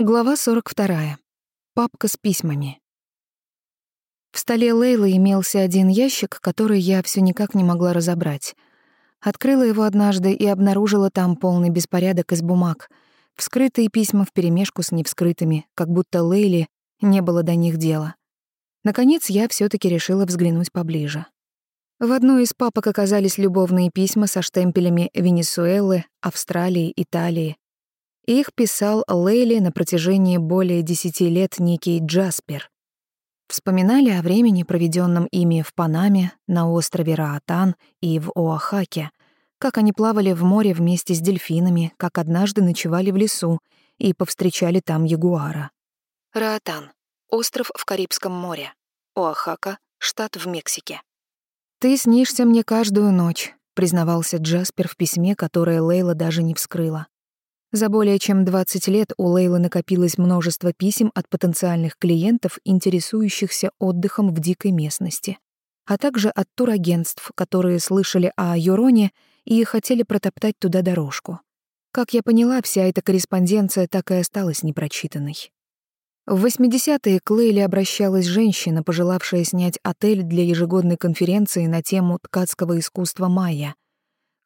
Глава 42. Папка с письмами. В столе Лейлы имелся один ящик, который я все никак не могла разобрать. Открыла его однажды и обнаружила там полный беспорядок из бумаг, вскрытые письма вперемешку с невскрытыми, как будто Лейле не было до них дела. Наконец, я все таки решила взглянуть поближе. В одной из папок оказались любовные письма со штемпелями Венесуэлы, Австралии, Италии, их писал Лейли на протяжении более десяти лет некий Джаспер. Вспоминали о времени, проведенном ими в Панаме, на острове Раатан и в Оахаке, как они плавали в море вместе с дельфинами, как однажды ночевали в лесу и повстречали там ягуара. Раатан — остров в Карибском море. Оахака — штат в Мексике. «Ты снишься мне каждую ночь», — признавался Джаспер в письме, которое Лейла даже не вскрыла. За более чем 20 лет у Лейлы накопилось множество писем от потенциальных клиентов, интересующихся отдыхом в дикой местности, а также от турагентств, которые слышали о Юроне и хотели протоптать туда дорожку. Как я поняла, вся эта корреспонденция так и осталась непрочитанной. В 80-е к Лейле обращалась женщина, пожелавшая снять отель для ежегодной конференции на тему ткацкого искусства майя —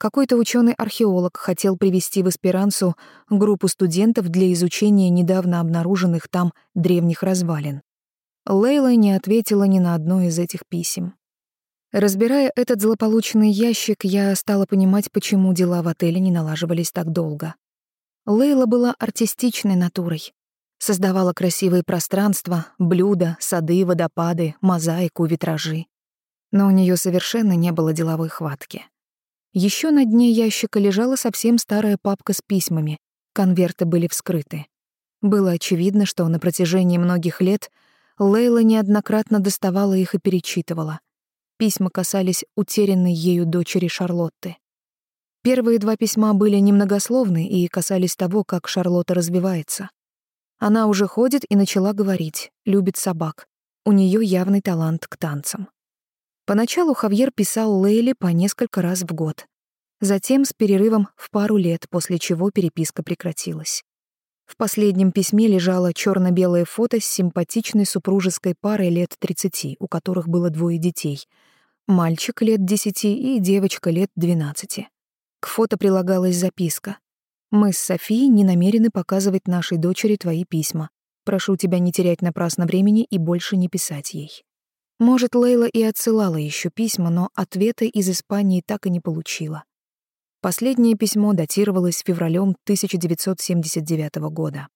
какой-то ученый-археолог хотел привести в Эсперансу группу студентов для изучения недавно обнаруженных там древних развалин. Лейла не ответила ни на одно из этих писем. Разбирая этот злополучный ящик, я стала понимать, почему дела в отеле не налаживались так долго. Лейла была артистичной натурой. Создавала красивые пространства, блюда, сады, водопады, мозаику, витражи. Но у нее совершенно не было деловой хватки. Еще на дне ящика лежала совсем старая папка с письмами. Конверты были вскрыты. Было очевидно, что на протяжении многих лет Лейла неоднократно доставала их и перечитывала. Письма касались утерянной ею дочери Шарлотты. Первые два письма были немногословны и касались того, как Шарлотта развивается. Она уже ходит и начала говорить, любит собак. У нее явный талант к танцам. Поначалу Хавьер писал Лейле по несколько раз в год. Затем с перерывом в пару лет, после чего переписка прекратилась. В последнем письме лежало черно белое фото с симпатичной супружеской парой лет 30, у которых было двое детей. Мальчик лет 10 и девочка лет 12. К фото прилагалась записка. «Мы с Софией не намерены показывать нашей дочери твои письма. Прошу тебя не терять напрасно времени и больше не писать ей». Может, Лейла и отсылала еще письма, но ответа из Испании так и не получила. Последнее письмо датировалось февралем 1979 года.